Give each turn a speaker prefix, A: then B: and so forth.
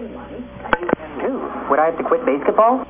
A: Do would I have to quit basketball?